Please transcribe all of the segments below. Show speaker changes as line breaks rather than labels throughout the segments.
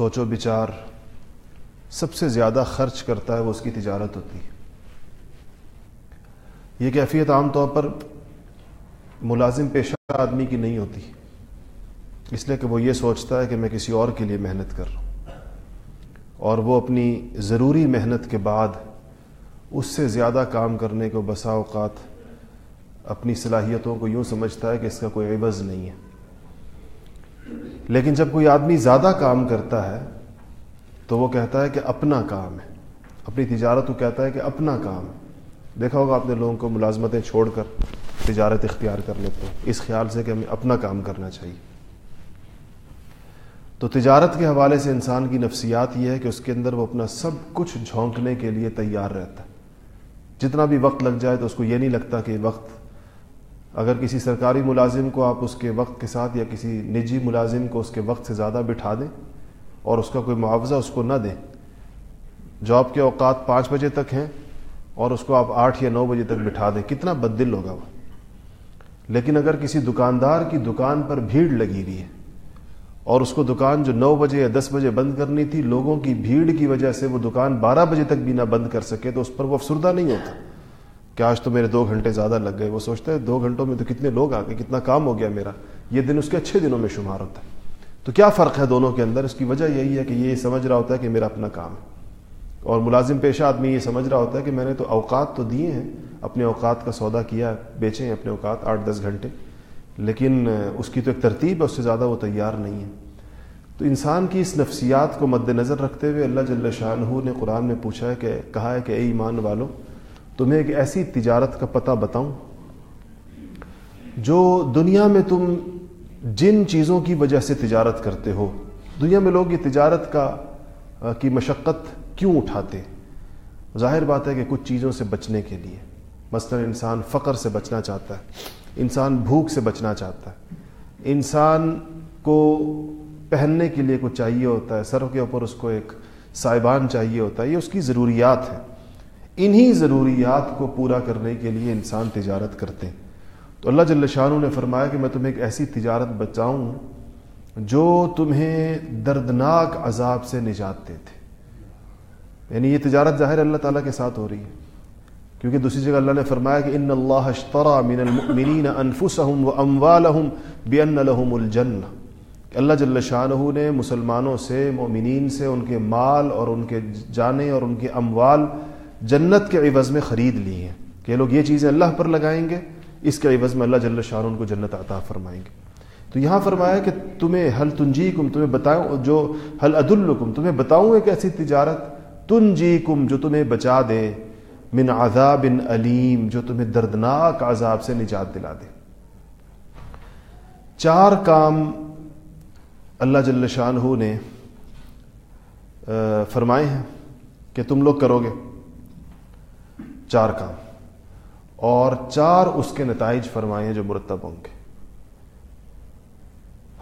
سوچو بچار، سب سے زیادہ خرچ کرتا ہے وہ اس کی تجارت ہوتی ہے۔ یہ کیفیت عام طور پر ملازم پیشہ آدمی کی نہیں ہوتی، اس لیے کہ وہ یہ سوچتا ہے کہ میں کسی اور کے لیے محنت کر رہا ہوں۔ اور وہ اپنی ضروری محنت کے بعد اس سے زیادہ کام کرنے کو بسا اوقات اپنی صلاحیتوں کو یوں سمجھتا ہے کہ اس کا کوئی عوض نہیں ہے۔ لیکن جب کوئی آدمی زیادہ کام کرتا ہے تو وہ کہتا ہے کہ اپنا کام ہے۔ اپنی تجارت کو کہتا ہے کہ اپنا کام ہے۔ دیکھا ہوگا آپ نے لوگوں کو ملازمتیں چھوڑ کر تجارت اختیار کر لیتے ہیں۔ اس خیال سے کہ ہمیں اپنا کام کرنا چاہیے۔ تو تجارت کے حوالے سے انسان کی نفسیات یہ ہے کہ اس کے اندر وہ اپنا سب کچھ جھونکنے کے لیے تیار رہتا ہے۔ جتنا بھی وقت لگ جائے تو اس کو یہ نہیں لگتا کہ وقت اگر کسی سرکاری ملازم کو آپ اس کے وقت کے ساتھ یا کسی نجی ملازم کو اس کے وقت سے زیادہ بٹھا دیں اور اس کا کوئی معاوضہ اس کو نہ دیں۔ جاب کے اوقات پانچ بجے تک ہیں اور اس کو آپ آٹھ یا نو بجے تک بٹھا دیں۔ کتنا بد دل ہوگا وہ۔ لیکن اگر کسی دکاندار کی دکان پر بھیڑ لگی ہوئی ہے اور اس کو دکان جو نو بجے یا دس بجے بند کرنی تھی، لوگوں کی بھیڑ کی وجہ سے وہ دکان بارہ بجے تک بھی نہ بند کر سکے تو اس پر وہ افسردہ نہیں ہوتا۔ کہ آج تو میرے دو گھنٹے زیادہ لگ گئے۔ وہ سوچتا ہے دو گھنٹوں میں تو کتنے لوگ آ گئے کتنا کام ہو گیا میرا۔ یہ دن اس کے اچھے دنوں میں شمار ہوتا ہے۔ تو کیا فرق ہے دونوں کے اندر؟ اس کی وجہ یہی ہے کہ یہ سمجھ رہا ہوتا ہے کہ میرا اپنا کام ہے۔ اور ملازم پیشہ آدمی یہ سمجھ رہا ہوتا ہے کہ میں نے تو اوقات تو دیے ہیں، اپنے اوقات کا سودا کیا، بیچے ہیں اپنے اوقات آٹھ دس گھنٹے۔ لیکن اس کی تو ایک ترتیب ہے، اس سے زیادہ وہ تیار نہیں ہے۔ تو انسان کی اس نفسیات کو مد نظر رکھتے ہوئے اللہ جل شاہ نے قرآن میں پوچھا ہے کہ، کہا ہے کہ اے ایمان والو تمہیں ایک ایسی تجارت کا پتہ بتاؤں جو دنیا میں تم جن چیزوں کی وجہ سے تجارت کرتے ہو، دنیا میں لوگ یہ تجارت کا کی مشقت کیوں اٹھاتے؟ ظاہر بات ہے کہ کچھ چیزوں سے بچنے کے لیے۔ مثلا انسان فقر سے بچنا چاہتا ہے، انسان بھوک سے بچنا چاہتا ہے۔ انسان کو پہننے کے لیے کچھ چاہیے ہوتا ہے، سر کے اوپر اس کو ایک صاحبان چاہیے ہوتا ہے، یہ اس کی ضروریات ہیں۔ انہی ضروریات کو پورا کرنے کے لیے انسان تجارت کرتے ہیں۔ تو اللہ جل شاہ نے فرمایا کہ میں تمہیں ایک ایسی تجارت بچاؤں جو تمہیں دردناک عذاب سے نجات دیتے یعنی یہ تجارت ظاہر اللہ تعالیٰ کے ساتھ ہو رہی ہے۔ کیونکہ دوسری جگہ اللہ نے فرمایا کہ ان اللہ اشترى من المؤمنین انفسهم واموالهم بان لهم الجنہ۔ اللہ جل شاہ نے مسلمانوں سے مومنین سے، ان کے مال اور ان کے جانے اور ان کے اموال جنت کے عوض میں خرید لی ہیں کہ لوگ یہ چیزیں اللہ پر لگائیں گے، اس کے عوض میں اللہ جل شاہ ان کو جنت عطا فرمائیں گے۔ تو یہاں فرمایا کہ تمہیں حل تنجی کم تمہیں بتاؤں، جو حل عد الکم تمہیں بتاؤں ایک ایسی تجارت تنجی کم جو تمہیں بچا دے، من عذاب علیم، جو تمہیں دردناک عذاب سے نجات دلا دے۔ چار کام اللہ جل شاہ نے فرمائے ہیں کہ تم لوگ کرو گے۔ چار کام۔ اور چار اس کے نتائج فرمائے ہیں جو مرتب ہوں گے۔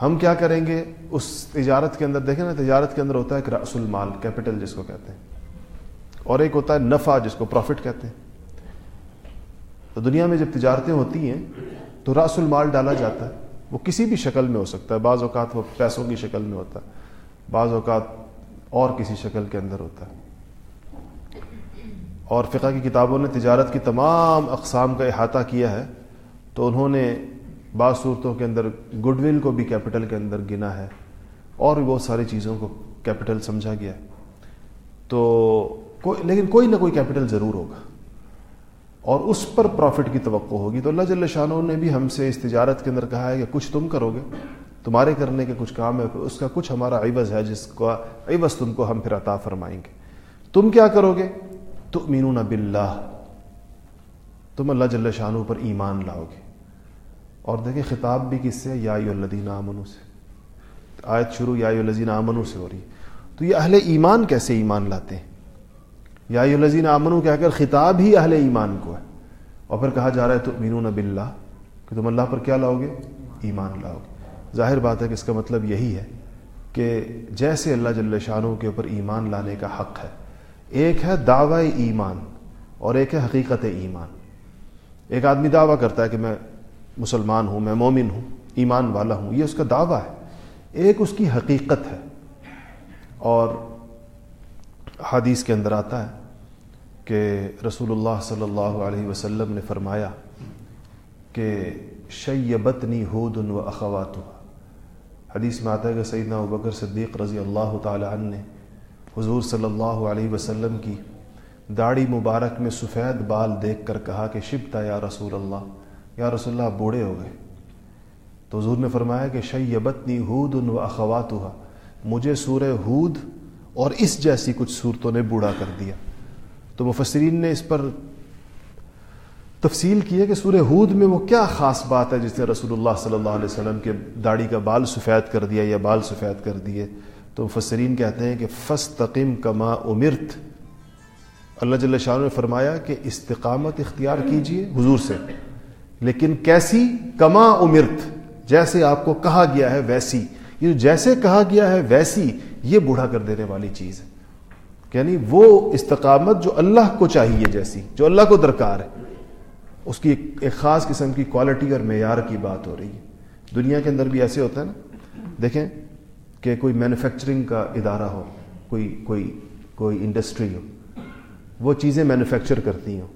ہم کیا کریں گے؟ اس تجارت کے اندر، دیکھیں نا، تجارت کے اندر ہوتا ہے ایک رأس المال کیپٹل جس کو کہتے ہیں۔ اور ایک ہوتا ہے نفع جس کو پروفٹ کہتے ہیں۔ تو دنیا میں جب تجارتیں ہوتی ہیں، تو رأس المال ڈالا جاتا ہے۔ وہ کسی بھی شکل میں ہو سکتا ہے۔ بعض اوقات وہ پیسوں کی شکل میں ہوتا ہے۔ بعض اوقات اور کسی شکل کے اندر ہوتا ہے۔ اور فقہ کی کتابوں نے تجارت کی تمام اقسام کا احاطہ کیا ہے، تو انہوں نے بعض صورتوں کے اندر گڈ ول کو بھی کیپٹل کے اندر گنا ہے اور بھی بہت ساری چیزوں کو کیپٹل سمجھا گیا ہے۔ تو کوئی لیکن کوئی نہ کوئی کیپٹل ضرور ہوگا۔ اور اس پر پروفٹ کی توقع ہوگی۔ تو اللہ جل شاہ نے بھی ہم سے اس تجارت کے اندر کہا ہے کہ کچھ تم کرو گے، تمہارے کرنے کے کچھ کام ہے اس کا کچھ ہمارا عوض ہے، جس کا عوض تم کو ہم پھر عطا فرمائیں گے۔ تم کیا کرو گے؟ تو مینون باللہ، تم اللہ جل شاہ پر ایمان لاؤ گے۔ اور دیکھیں خطاب بھی کس سے یا الدین امنو سے۔ آیت شروع یا الزین امنو سے ہو رہی ہے۔ تو یہ اہل ایمان کیسے ایمان لاتے ہیں؟ یا الزین امن کہہ کر خطاب ہی اہل ایمان کو ہے۔ اور پھر کہا جا رہا ہے تو مینون بلّہ کہ تم اللہ پر کیا لاؤ گے؟ ایمان لاؤ گے۔ ظاہر بات ہے کہ اس کا مطلب یہی ہے کہ جیسے اللہ جل شاہوں کے اوپر ایمان لانے کا حق ہے ایک ہے دعوی ایمان اور ایک ہے حقیقت ایمان۔ ایک آدمی دعویٰ کرتا ہے کہ میں مسلمان ہوں، میں مومن ہوں، ایمان والا ہوں، یہ اس کا دعویٰ ہے۔ ایک اس کی حقیقت ہے۔ اور حدیث کے اندر آتا ہے کہ رسول اللہ صلی اللہ علیہ وسلم نے فرمایا کہ شیبتنی ہود و اخوات حدیث میں آتا ہے کہ سیدنا بکر صدیق رضی اللہ تعالی عنہ نے حضور صلی اللہ علیہ وسلم کی داڑھی مبارک میں سفید بال دیکھ کر کہا کہ شبتا یا رسول اللہ، یا رسول اللہ بوڑھے ہو گئے۔ تو حضور نے فرمایا کہ شیبتنی ہود و اخوات مجھے سورہ ہود اور اس جیسی کچھ صورتوں نے بوڑھا کر دیا۔ تو مفسرین نے اس پر تفصیل کی ہے کہ سورہ ہود میں وہ کیا خاص بات ہے جس نے رسول اللہ صلی اللہ علیہ وسلم کے داڑھی کا بال سفید کر دیا یا بال سفید کر دیے۔ تو مفسرین کہتے ہیں کہ فس تقیم کما امرت۔ اللہ جل شاہ نے فرمایا کہ استقامت اختیار کیجیے حضور سے۔ لیکن کیسی؟ کما امرت۔ جیسے آپ کو کہا گیا ہے ویسی۔ یہ جیسے کہا گیا ہے ویسی، یہ بوڑھا کر دینے والی چیز ہے۔ یعنی وہ استقامت جو اللہ کو چاہیے جیسی، جو اللہ کو درکار ہے۔ اس کی ایک خاص قسم کی کوالٹی اور معیار کی بات ہو رہی ہے۔ دنیا کے اندر بھی ایسے ہوتا ہے نا۔ دیکھیں کہ کوئی مینوفیکچرنگ کا ادارہ ہو، کوئی کوئی کوئی انڈسٹری ہو، وہ چیزیں مینوفیکچر کرتی ہوں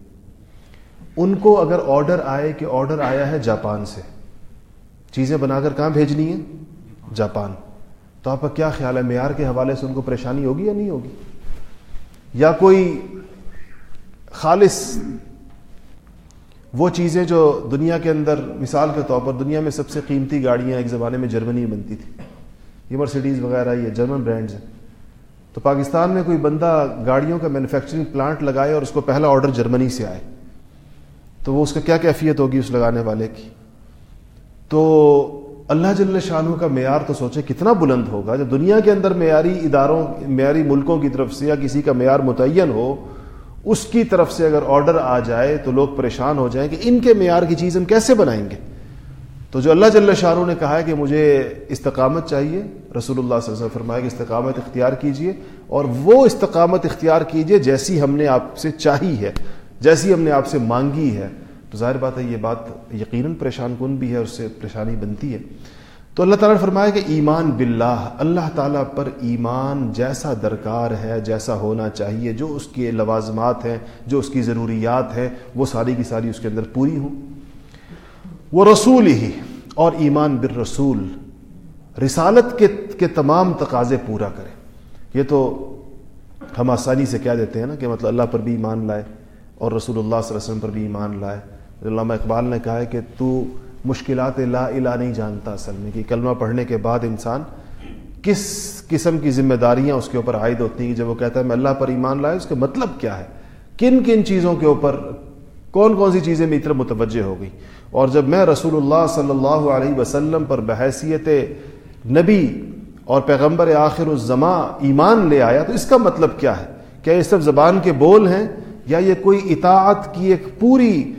ان کو اگر آرڈر آئے کہ آرڈر آیا ہے جاپان سے، چیزیں بنا کر کہاں بھیجنی ہے جاپان۔ تو آپ کا کیا خیال ہے؟ معیار کے حوالے سے ان کو پریشانی ہوگی یا نہیں ہوگی؟ یا کوئی خالص وہ چیزیں جو دنیا کے اندر مثال کے طور پر دنیا میں سب سے قیمتی گاڑیاں ایک زمانے میں جرمنی میں بنتی تھی یہ مرسیڈیز وغیرہ، یہ جرمن برانڈز ہیں۔ تو پاکستان میں کوئی بندہ گاڑیوں کا مینوفیکچرنگ پلانٹ لگائے اور اس کو پہلا آرڈر جرمنی سے آئے۔ تو وہ اس کا کیا کیفیت ہوگی اس لگانے والے کی؟ تو اللہ جل شاہ کا معیار تو سوچے کتنا بلند ہوگا۔ جب دنیا کے اندر معیاری اداروں، معیاری ملکوں کی طرف سے یا کسی کا معیار متعین ہو، اس کی طرف سے اگر آرڈر آ جائے تو لوگ پریشان ہو جائیں کہ ان کے معیار کی چیز ہم کیسے بنائیں گے؟ تو جو اللہ جل شاہ نے کہا ہے کہ مجھے استقامت چاہیے، رسول اللہ صلی اللہ علیہ وسلم فرمایا کہ استقامت اختیار کیجیے، اور وہ استقامت اختیار کیجیے جیسی ہم نے آپ سے چاہی ہے، جیسی ہم نے آپ سے مانگی ہے۔ تو ظاہر بات ہے، یہ بات یقیناً پریشان کن بھی ہے اور اس سے پریشانی بنتی ہے۔ تو اللہ تعالیٰ نے فرمایا کہ ایمان باللہ، اللہ تعالیٰ پر ایمان جیسا درکار ہے، جیسا ہونا چاہیے، جو اس کے لوازمات ہیں، جو اس کی ضروریات ہیں، وہ ساری کی ساری اس کے اندر پوری ہوں۔ وہ رسول ہی اور ایمان بر رسول رسالت کے کے تمام تقاضے پورا کرے۔ یہ تو ہم آسانی سے کہہ دیتے ہیں نا کہ مطلب اللہ پر بھی ایمان لائے، اور رسول اللہ صلی اللہ علیہ وسلم پر بھی ایمان لائے۔ علامہ اقبال نے کہا ہے کہ تو مشکلات لا الہ نہیں جانتا اصل میں، کہ کلمہ پڑھنے کے بعد انسان کس قسم کی ذمہ داریاں اس کے اوپر عائد ہوتی ہیں، جب وہ کہتا ہے میں اللہ پر ایمان لائے، اس کا مطلب کیا ہے؟ کن کن چیزوں کے اوپر کون کون سی چیزیں میری طرف متوجہ ہو گئی؟ اور جب میں رسول اللہ صلی اللہ علیہ وسلم پر بحیثیت نبی اور پیغمبر آخر الزماں ایمان لے آیا، تو اس کا مطلب کیا ہے؟ کیا یہ صرف زبان کے بول ہیں؟ یا یہ کوئی اطاعت کی ایک پوری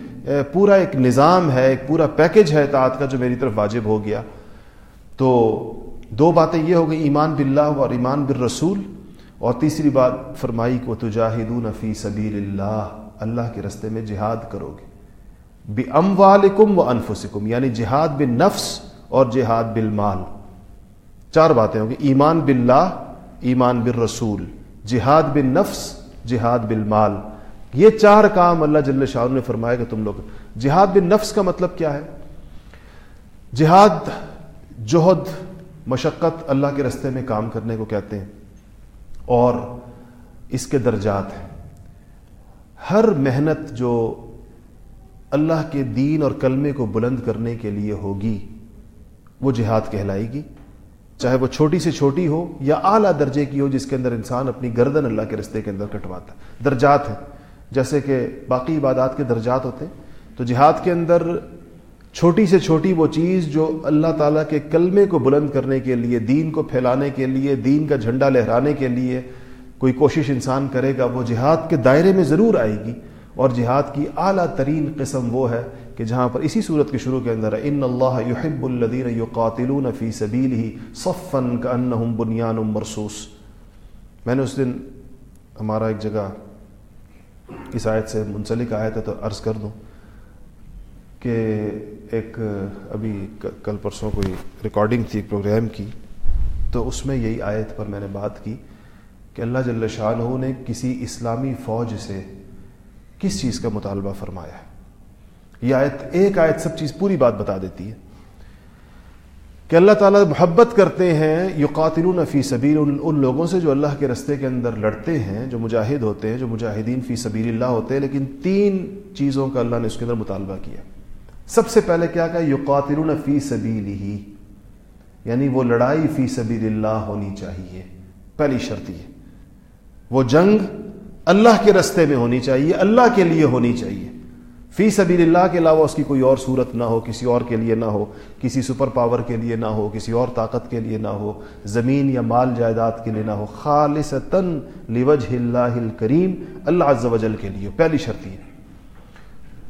پورا ایک نظام ہے، ایک پورا پیکج ہے اطاعت کا جو میری طرف واجب ہو گیا؟ تو دو باتیں یہ ہو گئی ایمان باللہ اور ایمان بالرسول، اور تیسری بات، فرمائی کو تجاہدون فی سبیل اللہ اللہ کے رستے میں جہاد کرو گے۔ بے ام والم و انفسکم یعنی جہاد بن نفس اور جہاد بالمال۔ چار باتیں ہوں گی، ایمان باللہ، ایمان بالرسول، جہاد بن نفس جہاد بالمال۔ یہ چار کام اللہ جل شاہ نے فرمایا کہ تم لوگ، جہاد بن نفس کا مطلب کیا ہے؟ جہاد جوہد مشقت اللہ کے رستے میں کام کرنے کو کہتے ہیں، اور اس کے درجات ہیں۔ ہر محنت جو اللہ کے دین اور کلمے کو بلند کرنے کے لیے ہوگی۔ وہ جہاد کہلائے گی چاہے وہ چھوٹی سے چھوٹی ہو یا اعلیٰ درجے کی ہو، جس کے اندر انسان اپنی گردن اللہ کے رستے کے اندر کٹواتا ہے۔ درجات ہیں۔ جیسے کہ باقی عبادات کے درجات ہوتے ہیں۔ تو جہاد کے اندر چھوٹی سے چھوٹی وہ چیز جو اللہ تعالیٰ کے کلمے کو بلند کرنے کے لیے، دین کو پھیلانے کے لیے، دین کا جھنڈا لہرانے کے لیے کوئی کوشش انسان کرے گا، وہ جہاد کے دائرے میں ضرور آئے گی۔ اور جہاد کی اعلیٰ ترین قسم وہ ہے کہ جہاں پر اسی صورت کے شروع کے اندر ان اللہ یحب الدین یقاتلون فی سبیل ہی صفن کا ان بنیان مرسوس میں نے اس دن ہمارا ایک جگہ اس آیت سے منسلک آیت ہے تو عرض کر دوں کہ ایک، ابھی کل پرسوں کوئی ریکارڈنگ تھی، ایک پروگرام کی، تو اس میں یہی آیت پر میں نے بات کی کہ اللہ جل شاہ نے کسی اسلامی فوج سے کس چیز کا مطالبہ فرمایا ہے؟ یہ آیت، ایک آیت سب چیز پوری بات بتا دیتی ہے کہ اللہ تعالیٰ محبت کرتے ہیں، یقاتلون فی سبیل ان ان لوگوں سے جو اللہ کے رستے کے اندر لڑتے ہیں، جو مجاہد ہوتے ہیں، جو مجاہدین فی سبیل اللہ ہوتے ہیں، لیکن تین چیزوں کا اللہ نے اس کے اندر مطالبہ کیا۔ سب سے پہلے کیا کہا؟ یقاتلون فی سبیل ہی یعنی وہ لڑائی فی سبیل اللہ ہونی چاہیے۔ پہلی شرط یہ۔ وہ جنگ اللہ کے رستے میں ہونی چاہیے، اللہ کے لیے ہونی چاہیے۔ فی سبیل اللہ کے علاوہ اس کی کوئی اور صورت نہ ہو، کسی اور کے لیے نہ ہو، کسی سپر پاور کے لیے نہ ہو، کسی اور طاقت کے لیے نہ ہو، زمین یا مال جائیداد کے لیے نہ ہو۔ خالص تن لوجہ اللہ کریم اللہ عز و جل کے لیے۔ پہلی شرط یہ۔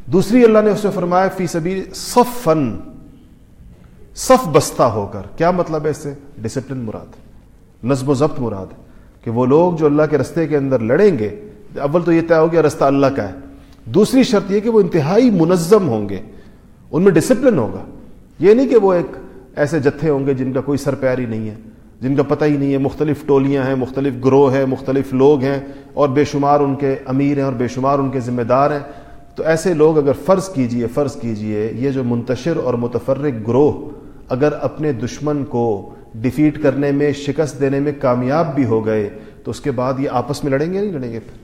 دوسری، اللہ نے اس میں فرمایا، فی سبیل صف فن صف بستہ ہو کر۔ کیا مطلب ہے اس سے؟ ڈسپلن مراد، نظم و ضبط مراد۔ کہ وہ لوگ جو اللہ کے رستے کے اندر لڑیں گے، اول تو یہ طے ہو گیا رستہ اللہ کا ہے۔ دوسری شرط یہ کہ وہ انتہائی منظم ہوں گے، ان میں ڈسپلن ہوگا۔ یہ نہیں کہ وہ ایک ایسے جتھے ہوں گے جن کا کوئی سر پیر ہی نہیں ہے، جن کا پتہ ہی نہیں ہے۔ مختلف ٹولیاں ہیں، مختلف گروہ ہیں، مختلف لوگ ہیں اور بے شمار ان کے امیر ہیں اور بے شمار ان کے ذمہ دار ہیں۔ تو ایسے لوگ اگر فرض کیجیے فرض کیجیے، یہ جو منتشر اور متفرق گروہ اگر اپنے دشمن کو ڈیفیٹ کرنے میں، شکست دینے میں کامیاب بھی ہو گئے، تو اس کے بعد یہ آپس میں لڑیں گے نہیں لڑیں گے پھر؟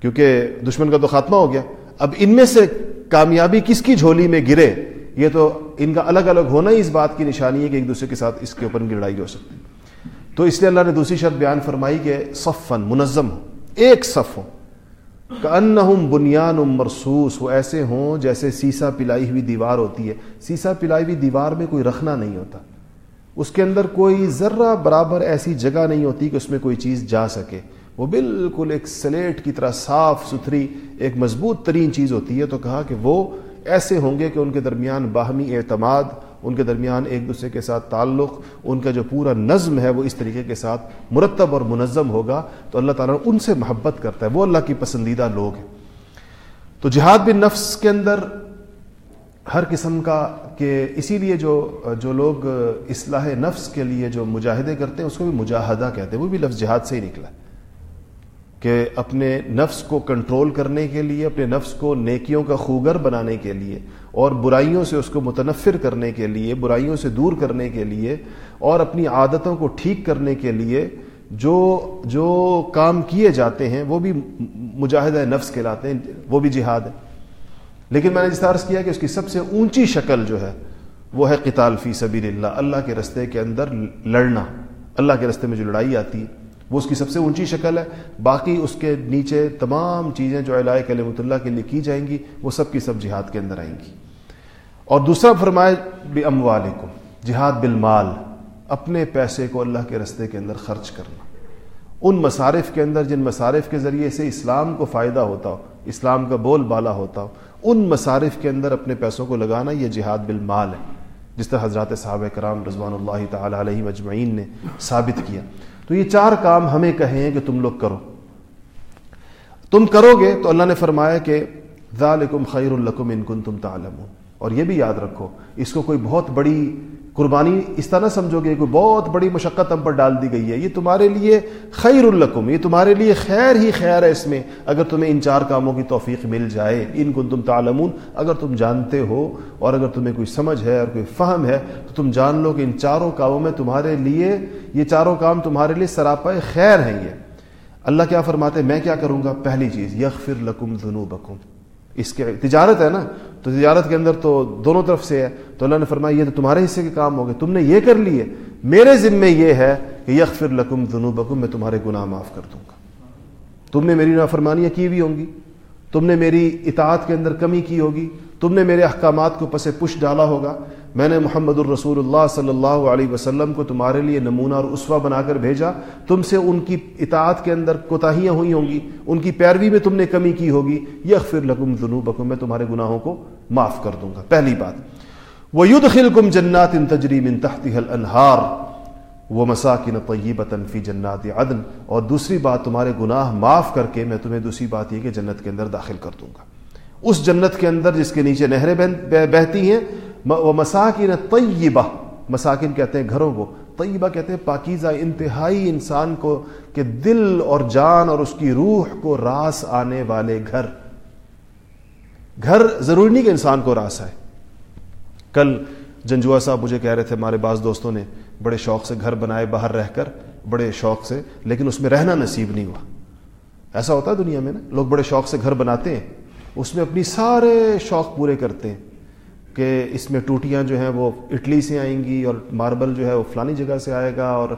کیونکہ دشمن کا تو خاتمہ ہو گیا۔ اب ان میں سے کامیابی کس کی جھولی میں گرے؟ یہ تو ان کا الگ الگ ہونا ہی اس بات کی نشانی ہے کہ ایک دوسرے کے ساتھ اس کے اوپر کی لڑائی ہو سکتی تو اس لیے اللہ نے دوسری شرط بیان فرمائی کہ صفن منظم ہو، ایک صف ہو۔ ان بنیان مرسوس وہ ایسے ہوں جیسے سیسا پلائی ہوئی دیوار ہوتی ہے۔ سیسا پلائی ہوئی دیوار میں کوئی رکھنا نہیں ہوتا۔ اس کے اندر کوئی ذرہ برابر ایسی جگہ نہیں ہوتی کہ اس میں کوئی چیز جا سکے۔ وہ بالکل ایک سلیٹ کی طرح صاف ستھری، ایک مضبوط ترین چیز ہوتی ہے۔ تو کہا کہ وہ ایسے ہوں گے کہ ان کے درمیان باہمی اعتماد، ان کے درمیان ایک دوسرے کے ساتھ تعلق، ان کا جو پورا نظم ہے وہ اس طریقے کے ساتھ مرتب اور منظم ہوگا۔ تو اللہ تعالیٰ ان سے محبت کرتا ہے۔ وہ اللہ کی پسندیدہ لوگ ہیں۔ تو جہاد بن نفس کے اندر ہر قسم کا کہ اسی لیے جو جو لوگ اصلاح نفس کے لیے جو مجاہدے کرتے ہیں، اس کو بھی مجاہدہ کہتے ہیں، وہ بھی لفظ جہاد سے ہی نکلا کہ اپنے نفس کو کنٹرول کرنے کے لیے، اپنے نفس کو نیکیوں کا خوگر بنانے کے لیے، اور برائیوں سے اس کو متنفر کرنے کے لیے، برائیوں سے دور کرنے کے لیے، اور اپنی عادتوں کو ٹھیک کرنے کے لیے جو جو کام کیے جاتے ہیں، وہ بھی مجاہدہ نفس کہلاتے ہیں، وہ بھی جہاد ہے۔ لیکن میں نے جس عرض کیا کہ اس کی سب سے اونچی شکل جو ہے، وہ ہے قتال فی سبیل اللہ اللہ کے رستے کے اندر لڑنا۔ اللہ کے رستے میں جو لڑائی آتی ہے وہ اس کی سب سے اونچی شکل ہے۔ باقی اس کے نیچے تمام چیزیں جو علاء کلمۃ اللہ کے لیے کی جائیں گی، وہ سب کی سب جہاد کے اندر آئیں گی۔ اور دوسرا فرمائے بھی اموال جہاد بالمال۔ اپنے پیسے کو اللہ کے رستے کے اندر خرچ کرنا۔ ان مصارف کے اندر، جن مصارف کے ذریعے سے اسلام کو فائدہ ہوتا ہو، اسلام کا بول بالا ہوتا ہو ان مصارف کے اندر اپنے پیسوں کو لگانا یہ جہاد بالمال ہے، جس طرح حضرات صحابہ کرام رضوان اللہ تعالیٰ علیہ مجمعین نے ثابت کیا۔ تو یہ چار کام ہمیں کہیں کہ تم لوگ کرو۔ تم کرو گے تو اللہ نے فرمایا کہ ذالکم خیر القم ان کن تم تعلم اور یہ بھی یاد رکھو، اس کو کوئی بہت بڑی قربانی، اس طرح سمجھو گے، کوئی بہت بڑی مشقت ہم پر ڈال دی گئی ہے۔ یہ تمہارے لیے خیر القم یہ تمہارے لیے خیر ہی خیر ہے اس میں۔ اگر تمہیں ان چار کاموں کی توفیق مل جائے، ان کن تم تعلمون، اگر تم جانتے ہو اور اگر تمہیں کوئی سمجھ ہے اور کوئی فہم ہے، تو تم جان لو کہ ان چاروں کاموں میں تمہارے لیے، یہ چاروں کام تمہارے لیے سراپا خیر ہیں یہ۔ اللہ کیا فرماتے میں کیا کروں گا؟ پہلی چیز، یغفر لکم ذنوبکم۔ اس کے تجارت ہے نا، تو تجارت کے اندر تو دونوں طرف سے ہے۔ تو اللہ نے فرمایا، یہ تو تمہارے حصے کے کام ہو گئے تم نے یہ کر لیے۔ میرے ذمے یہ ہے کہ یغفر لکم ذنوبکم، میں تمہارے گناہ معاف کر دوں گا۔ تم نے میری نافرمانیاں کی ہوئی ہوں گی، تم نے میری اطاعت کے اندر کمی کی ہوگی، تم نے میرے احکامات کو پس پش ڈالا ہوگا۔ میں نے محمد الرسول اللہ صلی اللہ علیہ وسلم کو تمہارے لیے نمونہ اور اسوا بنا کر بھیجا۔ تم سے ان کی اطاعت کے اندر کوتاہیاں ہوئی ہوں گی، ان کی پیروی میں تم نے کمی کی ہوگی۔ یغفر لکم ذنوبکم، میں تمہارے گناہوں کو معاف کر دوں گا۔ پہلی بات وہ ید خلکم جنات ان تجریم ان تحتی انہار وہ مساکن طیبتا فی جنات عدن۔ اور دوسری بات، تمہارے گناہ معاف کر کے میں تمہیں دوسری بات یہ کہ جنت کے اندر داخل کر دوں گا۔ اس جنت کے اندر جس کے نیچے نہریں بہتی ہیں وہ مساکن طیبہ مساکن کہتے ہیں گھروں کو، طیبہ کہتے ہیں پاکیزہ انتہائی انسان کو کہ دل اور جان اور اس کی روح کو راس آنے والے گھر۔ گھر ضروری نہیں کہ انسان کو راس آئے۔ کل جنجوا صاحب مجھے کہہ رہے تھے، ہمارے بعض دوستوں نے، بڑے شوق سے گھر بنائے باہر رہ کر، بڑے شوق سے، لیکن اس میں رہنا نصیب نہیں ہوا۔ ایسا ہوتا ہے دنیا میں نا، لوگ بڑے شوق سے گھر بناتے ہیں، اس میں اپنی سارے شوق پورے کرتے ہیں۔ کہ اس میں ٹوٹیاں جو ہیں وہ اٹلی سے آئیں گی اور ماربل جو ہے وہ فلانی جگہ سے آئے گا اور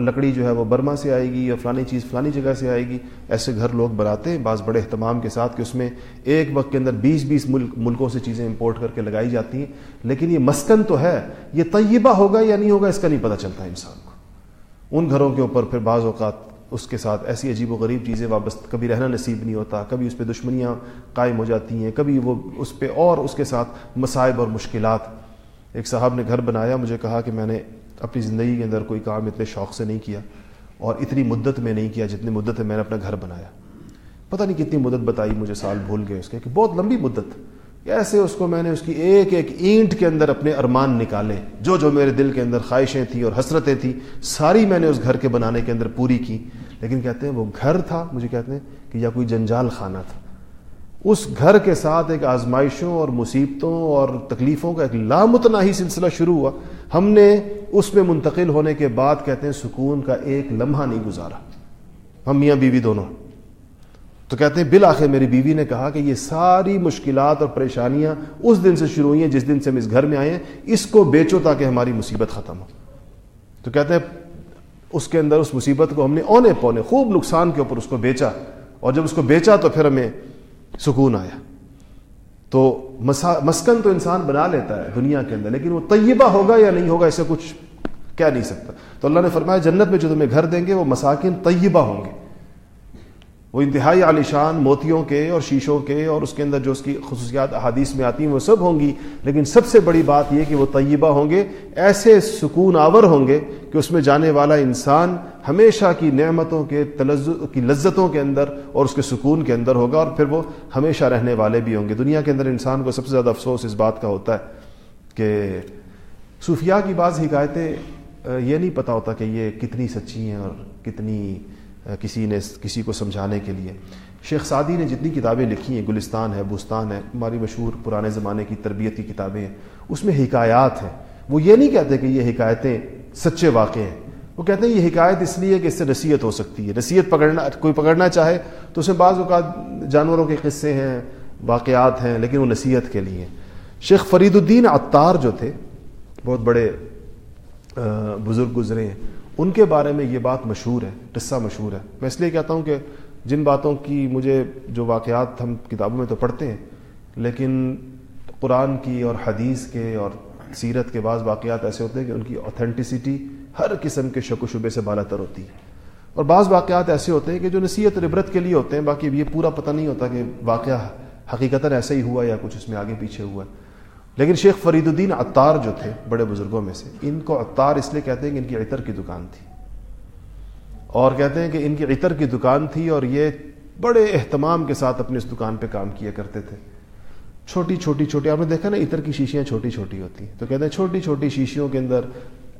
لکڑی جو ہے وہ برما سے آئے گی اور فلانی چیز فلانی جگہ سے آئے گی۔ ایسے گھر لوگ بناتے ہیں، بعض بڑے اہتمام کے ساتھ کہ اس میں ایک وقت کے اندر بیس بیس ملک، ملکوں سے چیزیں امپورٹ کر کے لگائی جاتی ہیں۔ لیکن یہ مسکن تو ہے، یہ طیبہ ہوگا یا نہیں ہوگا، اس کا نہیں پتہ چلتا انسان کو۔ ان گھروں کے اوپر پھر بعض اوقات اس کے ساتھ ایسی عجیب و غریب چیزیں وابست کبھی رہنا نصیب نہیں ہوتا، کبھی اس پہ دشمنیاں قائم ہو جاتی ہیں، کبھی وہ اس پہ اور اس کے ساتھ مصائب اور مشکلات۔ ایک صاحب نے گھر بنایا، مجھے کہا کہ میں نے اپنی زندگی کے اندر کوئی کام اتنے شوق سے نہیں کیا اور اتنی مدت میں نہیں کیا جتنی مدت میں نے اپنا گھر بنایا۔ پتہ نہیں کتنی مدت بتائی مجھے، سال بھول گئے اس کے کہ بہت لمبی مدت۔ ایسے اس کو میں نے اس کی ایک ایک اینٹ کے اندر اپنے ارمان نکالے؟ جو جو میرے دل کے اندر خواہشیں تھیں اور حسرتیں تھیں، ساری میں نے اس گھر کے بنانے کے اندر پوری کی۔ لیکن کہتے ہیں وہ گھر تھا، مجھے کہتے ہیں کہ یا کوئی جنجال خانہ تھا۔ اس گھر کے ساتھ ایک آزمائشوں اور مصیبتوں اور تکلیفوں کا ایک لامتناہی سلسلہ شروع ہوا۔ ہم نے اس میں منتقل ہونے کے بعد کہتے ہیں سکون کا ایک لمحہ نہیں گزارا۔ ہم میاں بیوی دونوں۔ تو کہتے ہیں بالآخر میری بیوی نے کہا کہ یہ ساری مشکلات اور پریشانیاں اس دن سے شروع ہوئی ہیں، جس دن سے ہم اس گھر میں آئے ہیں، اس کو بیچو تاکہ ہماری مصیبت ختم ہو۔ تو کہتے ہیں اس کے اندر اس مصیبت کو ہم نے اونے پونے خوب نقصان کے اوپر اس کو بیچا اور جب اس کو بیچا تو پھر ہمیں سکون آیا۔ تو مسکن تو انسان بنا لیتا ہے دنیا کے اندر، لیکن وہ طیبہ ہوگا یا نہیں ہوگا اسے کچھ کہہ نہیں سکتا۔ تو اللہ نے فرمایا جنت میں جو تمہیں گھر دیں گے وہ مساکن طیبہ ہوں گے۔ وہ انتہائی عالیشان موتیوں کے اور شیشوں کے اور اس کے اندر جو اس کی خصوصیات احادیث میں آتی ہیں، وہ سب ہوں گی۔ لیکن سب سے بڑی بات یہ کہ وہ طیبہ ہوں گے، ایسے سکون آور ہوں گے کہ اس میں جانے والا انسان ہمیشہ کی نعمتوں کے تلز، کی لذتوں کے اندر اور اس کے سکون کے اندر ہوگا اور پھر وہ ہمیشہ رہنے والے بھی ہوں گے۔ دنیا کے اندر انسان کو سب سے زیادہ افسوس اس بات کا ہوتا ہے کہ صوفیاء کی بعض حکایتیں یہ نہیں پتہ ہوتا کہ یہ کتنی سچی ہیں اور کتنی کسی نے، کسی کو سمجھانے کے لیے۔ شیخ سعدی نے جتنی کتابیں لکھی ہیں، گلستان ہے، بوستان ہے، ہماری مشہور پرانے زمانے کی تربیت کی کتابیں ہیں، اس میں حکایات ہیں۔ وہ یہ نہیں کہتے کہ یہ حکایتیں سچے واقع ہیں۔ وہ کہتے ہیں یہ حکایت اس لیے کہ اس سے نصیحت ہو سکتی ہے۔ نصیحت پکڑنا، کوئی پکڑنا چاہے تو اس میں بعض اوقات جانوروں کے قصے ہیں، واقعات ہیں، لیکن وہ نصیحت کے لیے شیخ فرید الدین عطار جو تھے، بہت بڑے بزرگ گزرے ہیں۔ ان کے بارے میں یہ بات مشہور ہے، قصہ مشہور ہے۔ میں اس لیے کہتا ہوں کہ جن باتوں کی مجھے جو واقعات ہم کتابوں میں تو پڑھتے ہیں، لیکن قرآن کی اور حدیث کے اور سیرت کے بعض واقعات ایسے ہوتے ہیں کہ ان کی اوتھینٹسٹی ہر قسم کے شک و شبے سے بالا تر ہوتی ہے۔ اور بعض واقعات ایسے ہوتے ہیں کہ جو نصیحت اور عبرت کے لیے ہوتے ہیں، باقی یہ پورا پتہ نہیں ہوتا کہ واقعہ حقیقتاً ایسا ہی ہوا یا کچھ اس میں آگے پیچھے ہوا ہے۔ لیکن شیخ فرید الدین عطار جو تھے بڑے بزرگوں میں سے، ان کو عطار اس لیے کہتے ہیں کہ ان کی عطر کی دکان تھی۔ اور کہتے ہیں کہ ان کی عطر کی دکان تھی اور یہ بڑے اہتمام کے ساتھ اپنے اس دکان پہ کام کیا کرتے تھے۔ چھوٹی چھوٹی چھوٹی، آپ نے دیکھا نا عطر کی شیشیاں چھوٹی چھوٹی ہوتی ہیں۔ تو کہتے ہیں چھوٹی چھوٹی شیشیوں کے اندر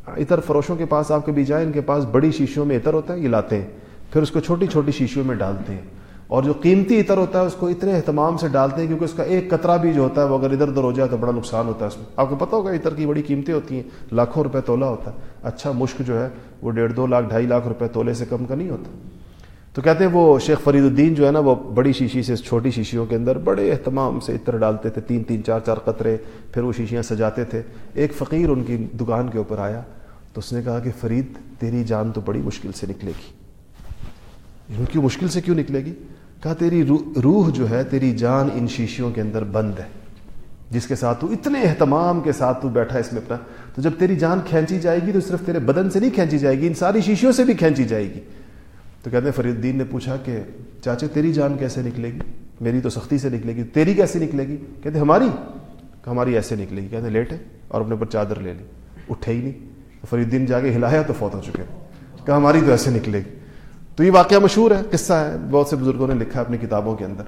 عطر فروشوں کے پاس آپ کبھی جائیں، ان کے پاس بڑی شیشیوں میں عطر ہوتا ہے، یہ لاتے ہیں۔ پھر اس کو چھوٹی چھوٹی شیشیوں میں ڈالتے ہیں۔ اور جو قیمتی عطر ہوتا ہے اس کو اتنے اہتمام سے ڈالتے ہیں کیونکہ اس کا ایک قطرہ بھی جو ہوتا ہے وہ اگر ادھر ادھر ہو جائے تو بڑا نقصان ہوتا ہے اس میں۔ آپ کو پتا ہوگا عطر کی بڑی قیمتیں ہوتی ہیں، لاکھوں روپے تولا ہوتا ہے۔ اچھا مشک جو ہے وہ ڈیڑھ دو لاکھ، ڈھائی لاکھ روپے تولے سے کم کا نہیں ہوتا۔ تو کہتے ہیں وہ شیخ فرید الدین جو ہے نا وہ بڑی شیشی سے، چھوٹی شیشیوں کے اندر بڑے اہتمام سے عطر ڈالتے تھے۔ تین تین، چار چار قطرے پھر وہ شیشیاں سجاتے تھے۔ ایک فقیر ان کی دکان کے اوپر آیا تو اس نے کہا کہ فرید، تیری جان تو بڑی مشکل سے نکلے گی۔ یعنی ان کی مشکل سے کیوں نکلے گی؟ کہا، تیری روح جو ہے، تیری جان ان شیشیوں کے اندر بند ہے۔ جس کے ساتھ تو اتنے اہتمام کے ساتھ تو بیٹھا اس میں اپنا۔ تو جب تیری جان کھینچی جائے گی تو صرف تیرے بدن سے نہیں کھینچی جائے گی، ان ساری شیشیوں سے بھی کھینچی جائے گی۔ تو کہتے ہیں فرید الدین نے پوچھا کہ، چاچے، تیری جان کیسے نکلے گی؟ میری تو سختی سے نکلے گی۔ تیری کیسے نکلے گی؟ کہتے ہماری؟ کہ ہماری ایسے نکلے گی۔ کہتے لیٹے اور اپنے اوپر چادر لے لی۔ اٹھے ہی نہیں۔ فرید الدین جا کے ہلایا تو فوت ہو چکے کہ ہماری تو ایسے نکلے گی۔ تو یہ واقعہ مشہور ہے، قصہ ہے، بہت سے بزرگوں نے لکھا ہے اپنی کتابوں کے اندر۔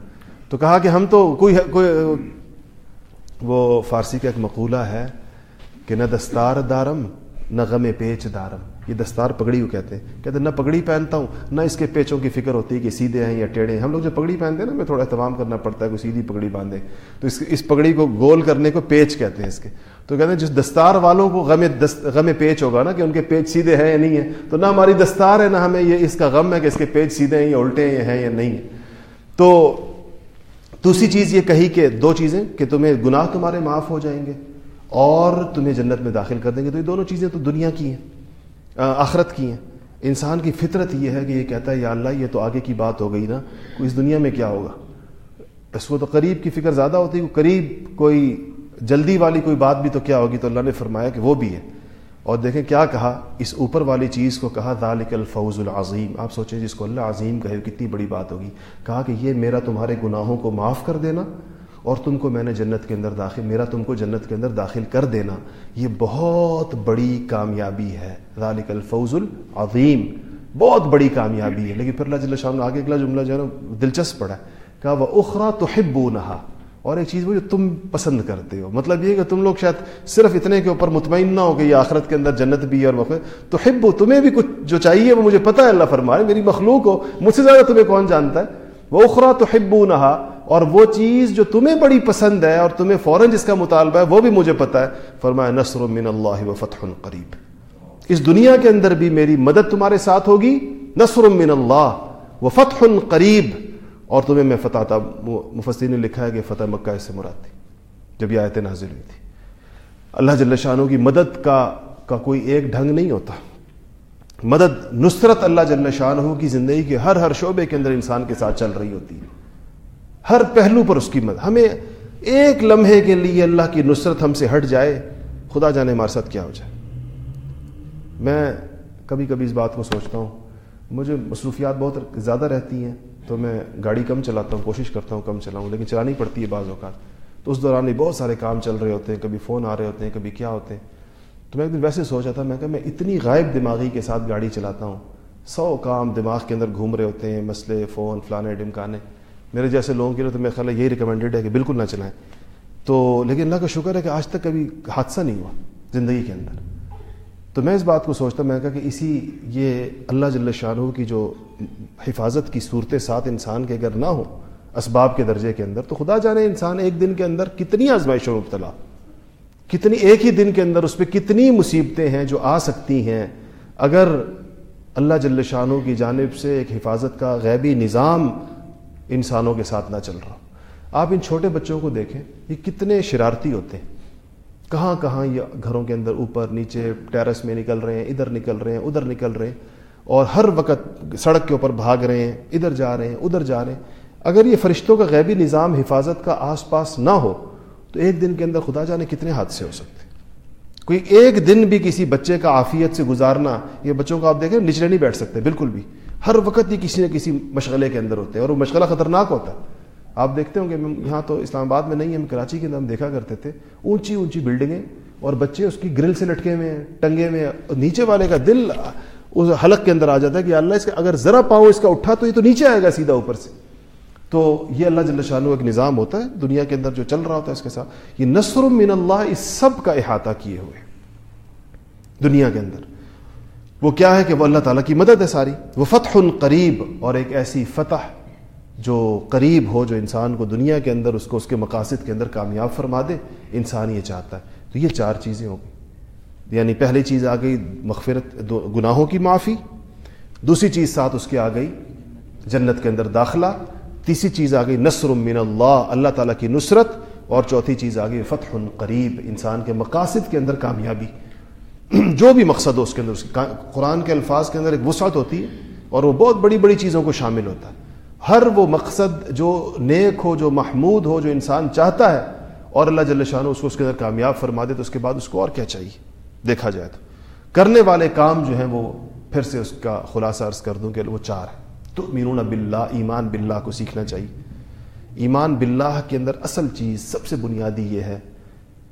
تو کہا کہ ہم تو کوئی کوئی، وہ فارسی کا ایک مقولہ ہے کہ نہ دستار دارم، نہ غم پیچ دارم۔ یہ دستار پگڑی کو کہتے ہیں۔ کہتے ہیں، نہ پگڑی پہنتا ہوں، نہ اس کے پیچوں کی فکر ہوتی ہے کہ سیدھے ہیں یا ٹیڑھے ہیں۔ ہم لوگ جو پگڑی پہنتے ہیں نا، ہمیں تھوڑا اہتمام کرنا پڑتا ہے کوئی سیدھی پگڑی باندھے۔ تو اس اس پگڑی کو گول کرنے کو پیچ کہتے ہیں اس کے۔ تو کہتے ہیں، جس دستار والوں کو غم غم پیچ ہوگا نا کہ ان کے پیچ سیدھے ہیں یا نہیں ہیں، تو نہ ہماری دستار ہے، نہ ہمیں یہ اس کا غم ہے کہ اس کے پیچ سیدھے ہیں یا الٹے ہیں یا نہیں ہیں۔ تو دوسری چیز یہ کہی کہ دو چیزیں کہ تمہیں گناہ تمہارے معاف ہو جائیں گے اور تمہیں جنت میں داخل کر دیں گے۔ تو یہ دونوں چیزیں تو دنیا کی ہیں۔ آخرت کی ہیں۔ انسان کی فطرت یہ ہے کہ یہ کہتا ہے، یا اللہ، یہ تو آگے کی بات ہو گئی نا اس دنیا میں کیا ہوگا؟ اس کو تو قریب کی فکر زیادہ ہوتی ہے، قریب کوئی جلدی والی کوئی بات بھی تو کیا ہوگی؟ تو اللہ نے فرمایا کہ وہ بھی ہے۔ اور دیکھیں کیا کہا، اس اوپر والی چیز کو کہا، ذالک الفوز العظیم۔ آپ سوچیں جس کو اللہ عظیم کہے کتنی بڑی بات ہوگی۔ کہا کہ یہ میرا تمہارے گناہوں کو معاف کر دینا اور تم کو میں نے جنت کے اندر داخل میرا تم کو جنت کے اندر داخل کر دینا۔ یہ بہت بڑی کامیابی ہے۔ ذالک الفوز العظیم۔ بہت بڑی کامیابی ہے۔ لیکن پھر اللہ جل شاہ آگے اگلا جملہ جو ہے نا، دلچسپ پڑا ہے۔ کہا وہ اخرا تو اور ایک چیز وہ جو تم پسند کرتے ہو۔ مطلب یہ کہ تم لوگ شاید صرف اتنے کے اوپر مطمئن نہ ہو کہ یہ آخرت کے اندر جنت بھی ہے اور وقت تو حب تمہیں بھی کچھ جو چاہیے وہ مجھے پتا ہے، اللہ فرمائے میری مخلوق ہو، مجھ سے زیادہ تمہیں کون جانتا ہے؟ وہ اخرا تو نہا اور وہ چیز جو تمہیں بڑی پسند ہے اور تمہیں فوراً جس کا مطالبہ ہے وہ بھی مجھے پتا ہے۔ فرمایا، نصر من اللہ و فتح قریب۔ اس دنیا کے اندر بھی میری مدد تمہارے ساتھ ہوگی۔ نصر من اللہ و فتح قریب۔ اور تمہیں میں فتح تھا مفسرین نے لکھا ہے کہ فتح مکہ اس سے مراد تھی، جب یہ آیتیں نازل ہوئی تھی۔ اللہ جل شاہوں کی مدد کا کا کوئی ایک ڈھنگ نہیں ہوتا۔ مدد، نصرت اللہ جل شاہ کی زندگی کے ہر ہر شعبے کے اندر انسان کے ساتھ چل رہی ہوتی ہے۔ ہر پہلو پر اس کی مدد ہمیں ایک لمحے کے لیے اللہ کی نصرت ہم سے ہٹ جائے، خدا جانے ہمارے ساتھ کیا ہو جائے۔ میں کبھی کبھی اس بات کو سوچتا ہوں، مجھے مصروفیات بہت زیادہ رہتی ہیں، تو میں گاڑی کم چلاتا ہوں، کوشش کرتا ہوں کم چلاؤں، لیکن چلانی پڑتی ہے بعض اوقات۔ تو اس دوران بھی بہت سارے کام چل رہے ہوتے ہیں، کبھی فون آ رہے ہوتے ہیں، کبھی کیا ہوتے ہیں۔ تو میں ایک دن ویسے سوچا تھا، میں کہ میں اتنی غائب دماغی کے ساتھ گاڑی چلاتا ہوں، سو کام دماغ کے اندر گھوم رہے ہوتے ہیں، مسئلے، فون، فلانے، ڈمکانے۔ میرے جیسے لوگوں کے لیے تو میرا خیال ہے یہی ریکمینڈیڈ ہے کہ بالکل نہ چلائیں۔ تو لیکن اللہ کا شکر ہے کہ آج تک کبھی حادثہ نہیں ہوا زندگی کے اندر۔ تو میں اس بات کو سوچتا میں کہا کہ اسی یہ اللہ جل شاہ کی جو حفاظت کی صورت ساتھ انسان کے اگر نہ ہو اسباب کے درجے کے اندر، تو خدا جانے انسان ایک دن کے اندر کتنی آزمائشوں میں مبتلا، کتنی ایک ہی دن کے اندر اس پہ کتنی مصیبتیں ہیں جو آ سکتی ہیں۔ اگر اللہ جل شاہ کی جانب سے ایک حفاظت کا غیبی نظام انسانوں کے ساتھ نہ چل رہا۔ آپ ان چھوٹے بچوں کو دیکھیں، یہ کتنے شرارتی ہوتے ہیں۔ کہاں کہاں یہ گھروں کے اندر اوپر نیچے ٹیرس میں نکل رہے ہیں، ادھر نکل رہے ہیں، ادھر نکل رہے ہیں اور ہر وقت سڑک کے اوپر بھاگ رہے ہیں، ادھر جا رہے ہیں، ادھر جا رہے ہیں۔ اگر یہ فرشتوں کا غیبی نظام حفاظت کا آس پاس نہ ہو، تو ایک دن کے اندر خدا جانے کتنے حادثے ہو سکتے کوئی ایک دن بھی کسی بچے کا عافیت سے گزارنا، یہ بچوں کو آپ دیکھیں نچلے نہیں بیٹھ سکتے، بالکل بھی۔ ہر وقت یہ کسی نہ کسی مشغلے کے اندر ہوتے ہیں اور وہ مشغلہ خطرناک ہوتا ہے۔ آپ دیکھتے ہوں گے یہاں تو اسلام آباد میں نہیں، ہم کراچی کے اندر ہم دیکھا کرتے تھے۔ اونچی اونچی بلڈنگیں اور بچے اس کی گرل سے لٹکے ہوئے ہیں، ٹنگے میں نیچے والے کا دل اس حلق کے اندر آ جاتا ہے کہ اللہ اس کا اگر ذرا پاؤں اس کا اٹھا تو یہ تو نیچے آئے گا سیدھا اوپر سے۔ تو یہ اللہ جل شاہ ایک نظام ہوتا ہے، دنیا کے اندر جو چل رہا ہوتا ہے اس کے ساتھ۔ یہ نصر من اللہ، اس سب کا احاطہ کیے ہوئے دنیا کے اندر۔ وہ کیا ہے کہ وہ اللہ تعالیٰ کی مدد ہے ساری؟ وہ فتح قریب اور ایک ایسی فتح جو قریب ہو، جو انسان کو دنیا کے اندر، اس کو اس کے مقاصد کے اندر کامیاب فرما دے، انسان یہ چاہتا ہے۔ تو یہ چار چیزیں ہوں گی یعنی پہلی چیز آ گئی مغفرت گناہوں کی معافی، دوسری چیز ساتھ اس کے آ گئی جنت کے اندر داخلہ، تیسری چیز آ گئی نصر من اللہ اللہ تعالیٰ کی نصرت، اور چوتھی چیز آ گئی فتح قریب، انسان کے مقاصد کے اندر کامیابی۔ جو بھی مقصد ہو اس کے اندر، اس قرآن کے الفاظ کے اندر ایک وسعت ہوتی ہے اور وہ بہت بڑی بڑی چیزوں کو شامل ہوتا ہے۔ ہر وہ مقصد جو نیک ہو، جو محمود ہو، جو انسان چاہتا ہے اور اللہ جل شاہ اس کو اس کے اندر کامیاب فرما دے تو اس کے بعد اس کو اور کیا چاہیے؟ دیکھا جائے تو۔ کرنے والے کام جو ہیں وہ پھر سے اس کا خلاصہ عرض کر دوں کہ وہ چار ہیں۔ تو مینون باللہ، ایمان باللہ کو سیکھنا چاہیے۔ ایمان باللہ کے اندر اصل چیز، سب سے بنیادی یہ ہے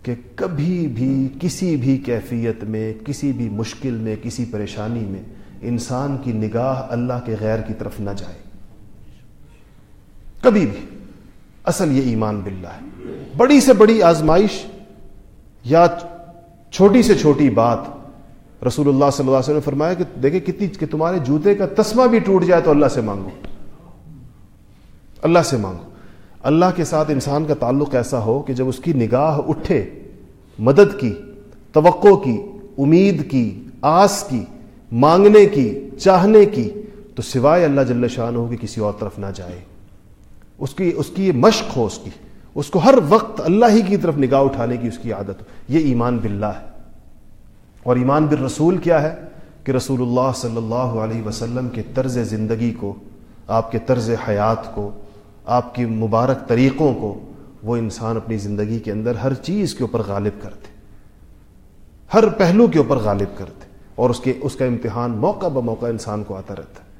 کہ کبھی بھی کسی بھی کیفیت میں، کسی بھی مشکل میں، کسی پریشانی میں انسان کی نگاہ اللہ کے غیر کی طرف نہ جائے۔ کبھی بھی۔ اصل یہ ایمان باللہ ہے۔ بڑی سے بڑی آزمائش یا چھوٹی سے چھوٹی بات۔ رسول اللہ صلی اللہ علیہ وسلم نے فرمایا کہ دیکھیں کتنی، کہ تمہارے جوتے کا تسمہ بھی ٹوٹ جائے تو اللہ سے مانگو۔ اللہ سے مانگو۔ اللہ کے ساتھ انسان کا تعلق ایسا ہو کہ جب اس کی نگاہ اٹھے، مدد کی، توقع کی، امید کی، آس کی، مانگنے کی، چاہنے کی، تو سوائے اللہ جل شاہ ہو کہ کسی اور طرف نہ جائے۔ اس کی اس کی یہ مشق ہو اس کی۔ اس کو ہر وقت اللہ ہی کی طرف نگاہ اٹھانے کی اس کی عادت ہو۔ یہ ایمان باللہ ہے۔ اور ایمان بالرسول کیا ہے؟ کہ رسول اللہ صلی اللہ علیہ وسلم کے طرز زندگی کو، آپ کے طرز حیات کو آپ کی مبارک طریقوں کو وہ انسان اپنی زندگی کے اندر ہر چیز کے اوپر غالب کرتے ہر پہلو کے اوپر غالب کرتے اور اس کے، اس کا امتحان موقع بہ موقع انسان کو آتا رہتا ہے۔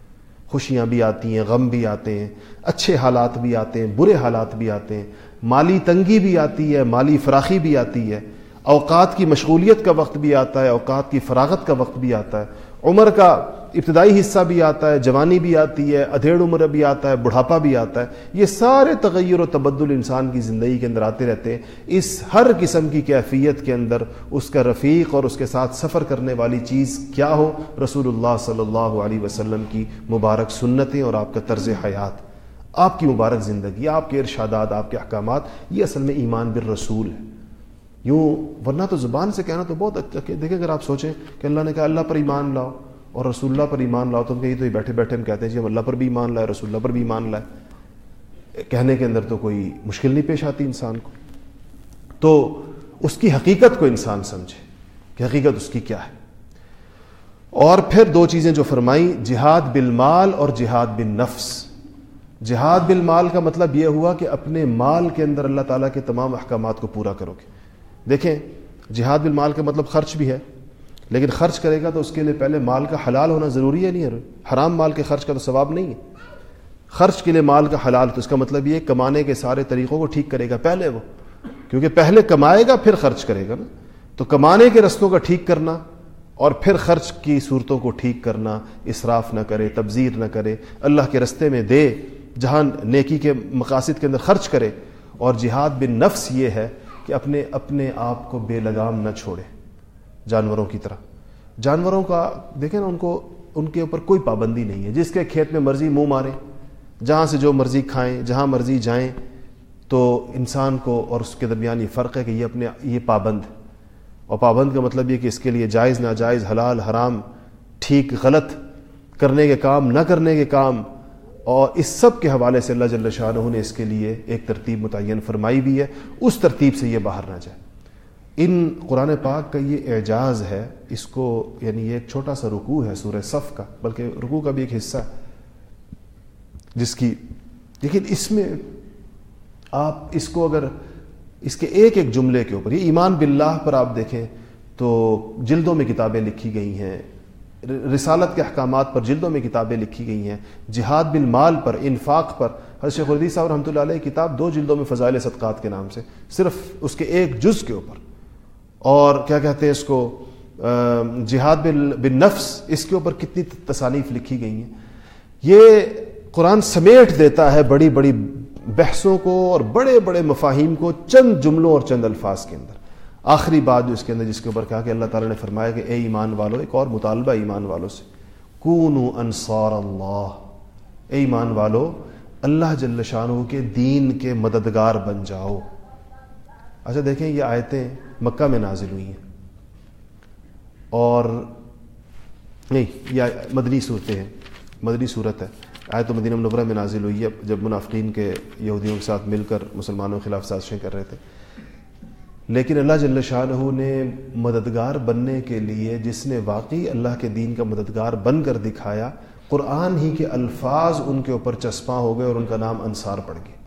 خوشیاں بھی آتی ہیں، غم بھی آتے ہیں، اچھے حالات بھی آتے ہیں، برے حالات بھی آتے ہیں۔ مالی تنگی بھی آتی ہے، مالی فراخی بھی آتی ہے۔ اوقات کی مشغولیت کا وقت بھی آتا ہے، اوقات کی فراغت کا وقت بھی آتا ہے۔ عمر کا ابتدائی حصہ بھی آتا ہے، جوانی بھی آتی ہے، ادھیڑ عمر بھی آتا ہے، بڑھاپا بھی آتا ہے۔ یہ سارے تغیر و تبدل انسان کی زندگی کے اندر آتے رہتے ہیں۔ اس ہر قسم کی کیفیت کے اندر اس کا رفیق اور اس کے ساتھ سفر کرنے والی چیز کیا ہو؟ رسول اللہ صلی اللہ علیہ وسلم کی مبارک سنتیں اور آپ کا طرز حیات۔ آپ کی مبارک زندگی، آپ کے ارشادات، آپ کے احکامات، یہ اصل میں ایمان بالرسول ہے۔ یوں، ورنہ تو زبان سے کہنا تو بہت اچھا دیکھیں، اگر آپ سوچیں کہ اللہ نے کہا، اللہ پر ایمان لاؤ۔ اور رسول اللہ پر ایمان لاؤ تو ہم کہیں تو بیٹھے بیٹھے ہم کہتے ہیں جی ہم اللہ پر بھی ایمان لائے، رسول اللہ پر بھی ایمان لائے۔ کہنے کے اندر تو کوئی مشکل نہیں پیش آتی انسان کو۔ تو اس کی حقیقت کو انسان سمجھے کہ حقیقت اس کی کیا ہے۔ اور پھر دو چیزیں جو فرمائی جہاد بالمال اور جہاد بن نفس جہاد بالمال کا مطلب یہ ہوا کہ اپنے مال کے اندر اللہ تعالیٰ کے تمام احکامات کو پورا کرو گے۔ دیکھیں، جہاد بالمال کا مطلب خرچ بھی ہے۔ لیکن خرچ کرے گا تو اس کے لیے پہلے مال کا حلال ہونا ضروری ہے نہیں ہے؟ حرام مال کے خرچ کا تو ثواب نہیں ہے۔ خرچ کے لیے مال کا حلال، تو اس کا مطلب یہ کمانے کے سارے طریقوں کو ٹھیک کرے گا پہلے وہ۔ کیونکہ پہلے کمائے گا، پھر خرچ کرے گا نا۔ تو کمانے کے رستوں کا ٹھیک کرنا اور پھر خرچ کی صورتوں کو ٹھیک کرنا اسراف نہ کرے، تبذیر نہ کرے، اللہ کے رستے میں دے، جہاں نیکی کے مقاصد کے اندر خرچ کرے۔ اور جہاد بن نفس یہ ہے کہ اپنے اپنے آپ کو بے لگام نہ چھوڑے۔ جانوروں کی طرح۔ جانوروں کا دیکھیں نا، ان کو، ان کے اوپر کوئی پابندی نہیں ہے۔ جس کے کھیت میں مرضی منہ مارے جہاں سے جو مرضی کھائیں، جہاں مرضی جائیں، تو انسان کو اور اس کے درمیان یہ فرق ہے کہ یہ اپنے، یہ پابند اور پابند کا مطلب یہ کہ اس کے لیے جائز، ناجائز، حلال، حرام، ٹھیک، غلط کرنے کے کام، نہ کرنے کے کام۔ اور اس سب کے حوالے سے اللہ جل شاہ نے اس کے لیے ایک ترتیب متعین فرمائی بھی ہے۔ اس ترتیب سے یہ باہر نہ جائے۔ ان قرآن پاک کا یہ اعجاز ہے، اس کو یعنی یہ ایک چھوٹا سا رکوع ہے سورہ صف کا، بلکہ رکوع کا بھی ایک حصہ جس کی، لیکن اس میں آپ اس کو اگر اس کے ایک ایک جملے کے اوپر، یہ ایمان باللہ پر آپ دیکھیں تو جلدوں میں کتابیں لکھی گئی ہیں۔ رسالت کے احکامات پر جلدوں میں کتابیں لکھی گئی ہیں۔ جہاد بالمال پر، انفاق پر۔ حضرت شیخ الدی صاحب رحمۃ اللہ علیہ کتاب دو جلدوں میں فضائل صدقات کے نام سے، صرف اس کے ایک جز کے اوپر۔ اور کیا کہتے ہیں اس کو؟ جہاد بن نفس اس کے اوپر کتنی تصانیف لکھی گئی ہیں۔ یہ قرآن سمیٹ دیتا ہے بڑی بڑی بحثوں کو اور بڑے بڑے مفاہیم کو چند جملوں اور چند الفاظ کے اندر۔ آخری بات جو اس کے اندر، جس کے اوپر کہا کہ اللہ تعالیٰ نے فرمایا کہ اے ایمان والو، ایک اور مطالبہ ایمان والوں سے۔ کون انصار اللہ۔ اے ایمان والو، اللہ جل شاہ کے دین کے مددگار بن جاؤ۔ اچھا دیکھیں یہ آیتیں مکہ میں نازل ہوئی ہیں۔ اور نہیں، یہ مدنی صورتیں ہیں، مدنی صورت ہے۔ آئے تو مدینہ منورہ میں نازل ہوئی ہے، جب منافقین کے یہودیوں کے ساتھ مل کر مسلمانوں کے خلاف سازشیں کر رہے تھے۔ لیکن اللہ جل شاہ نے مددگار بننے کے لیے، جس نے واقعی اللہ کے دین کا مددگار بن کر دکھایا، قرآن ہی کے الفاظ ان کے اوپر چسپاں ہو گئے اور ان کا نام انصار پڑ گئے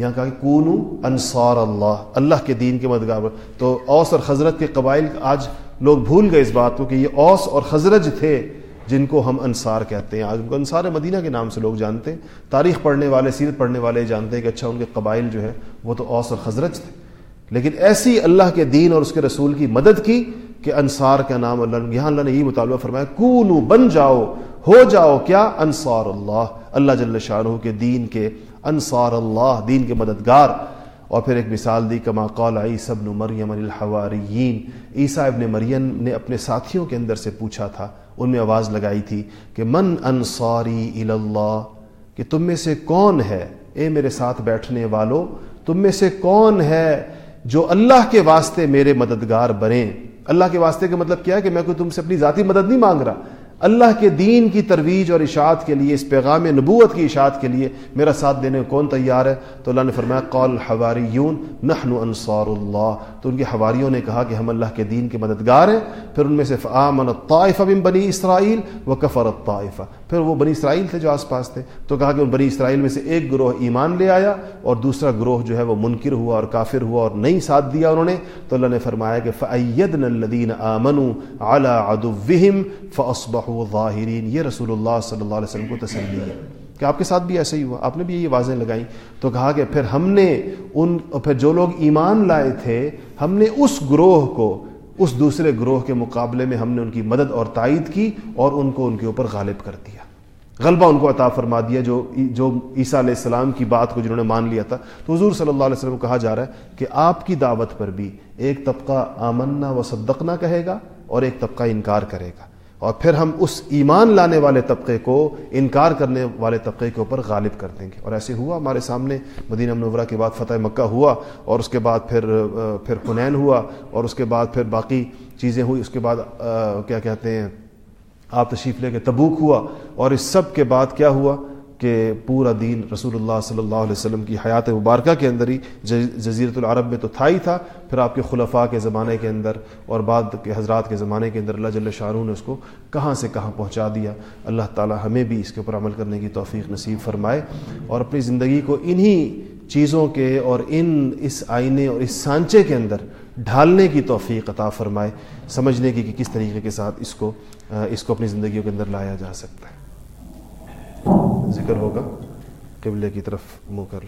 یہاں کہا کہ کونو انصار اللہ اللہ کے دین کے مددگار۔ تو اوس اور حضرت کے قبائل آج لوگ بھول گئے اس بات کو کہ یہ اوس اور حضرت تھے جن کو ہم انصار کہتے ہیں۔ آج انصار مدینہ کے نام سے لوگ جانتے ہیں۔ تاریخ پڑھنے والے، سیرت پڑھنے والے جانتے ہیں کہ اچھا ان کے قبائل جو ہے وہ تو اوس اور حضرت تھے۔ لیکن ایسی اللہ کے دین اور اس کے رسول کی مدد کی کہ انصار کا نام اللہ، یہاں اللہ نے یہ مطالبہ فرمایا، کونو، بن جاؤ، ہو جاؤ کیا؟ انصار اللہ اللہ جل شاہ کے دین کے انصار اللہ، دین کے مددگار۔ اور پھر ایک مثال دی، کما قال عیسی ابن مریم الحواریین عیسیٰ ابن مریم نے اپنے ساتھیوں کے اندر سے پوچھا تھا، ان میں آواز لگائی تھی کہ من انصاری اللہ؟ کہ تم میں سے کون ہے؟ اے میرے ساتھ بیٹھنے والوں تم میں سے کون ہے جو اللہ کے واسطے میرے مددگار بنے؟ اللہ کے واسطے کا مطلب کیا ہے کہ میں کوئی تم سے اپنی ذاتی مدد نہیں مانگ رہا؟ اللہ کے دین کی ترویج اور اشاعت کے لیے، اس پیغام نبوت کی اشاعت کے لیے میرا ساتھ دینے کون تیار ہے؟ تو اللہ نے فرمایا قول حواریون نحن انصار اللہ۔ تو ان کے حواریوں نے کہا کہ ہم اللہ کے دین کے مددگار ہیں۔ پھر ان میں سے، فآمن الطائفہ بن بنی اسرائیل و کفر الطائفہ۔ پھر وہ بنی اسرائیل تھے جو آس پاس تھے۔ تو کہا کہ ان بنی اسرائیل میں سے ایک گروہ ایمان لے آیا اور دوسرا گروہ جو ہے وہ منکر ہوا اور کافر ہوا اور نہیں ساتھ دیا انہوں نے۔ تو اللہ نے فرمایا کہ فعیدن الدین آمن اعلیٰ ادوہم فصبح ظاہرین یہ رسول اللہ صلی اللہ علیہ وسلم کو تسلی ہے۔ کہ آپ کے ساتھ بھی ایسا ہی ہوا۔ آپ نے بھی یہ واضح لگائیں تو کہا کہ پھر ہم نے ان، پھر جو لوگ ایمان لائے تھے، ہم نے اس گروہ کو، اس دوسرے گروہ کے مقابلے میں ہم نے ان کی مدد اور تائید کی اور ان کو ان کے اوپر غالب کر دیا۔ غلبہ ان کو عطا فرما دیا، جو جو عیسیٰ علیہ السلام کی بات کو جنہوں نے مان لیا تھا۔ تو حضور صلی اللہ علیہ وسلم کو کہا جا رہا ہے کہ آپ کی دعوت پر بھی ایک طبقہ آمنا و صدقنا کہے گا اور ایک طبقہ انکار کرے گا۔ اور پھر ہم اس ایمان لانے والے طبقے کو، انکار کرنے والے طبقے کے اوپر غالب کر دیں گے۔ اور ایسے ہوا، ہمارے سامنے مدینہ منورہ کے بعد فتح مکہ ہوا اور اس کے بعد پھر پھر حنین ہوا اور اس کے بعد پھر باقی چیزیں ہوئی۔ اس کے بعد کیا کہتے ہیں؟ آپ تشریف لے کے تبوک ہوا اور اس سب کے بعد کیا ہوا کہ پورا دین رسول اللہ صلی اللہ علیہ وسلم کی حیات مبارکہ کے اندر ہی جزیرت العرب میں تو تھا ہی تھا، پھر آپ کے خلفاء کے زمانے کے اندر اور بعد کے حضرات کے زمانے کے اندر اللہ جل شاہ نے اس کو کہاں سے کہاں پہنچا دیا۔ اللہ تعالی ہمیں بھی اس کے اوپر عمل کرنے کی توفیق نصیب فرمائے اور اپنی زندگی کو انہی چیزوں کے اور ان اس آئینے اور اس سانچے کے اندر ڈھالنے کی توفیق عطا فرمائے، سمجھنے کی کہ کس طریقے کے ساتھ اس کو اس کو اپنی زندگیوں کے اندر لایا جا سکتا ہے۔ ذکر ہوگا، قبلے کی طرف منہ کر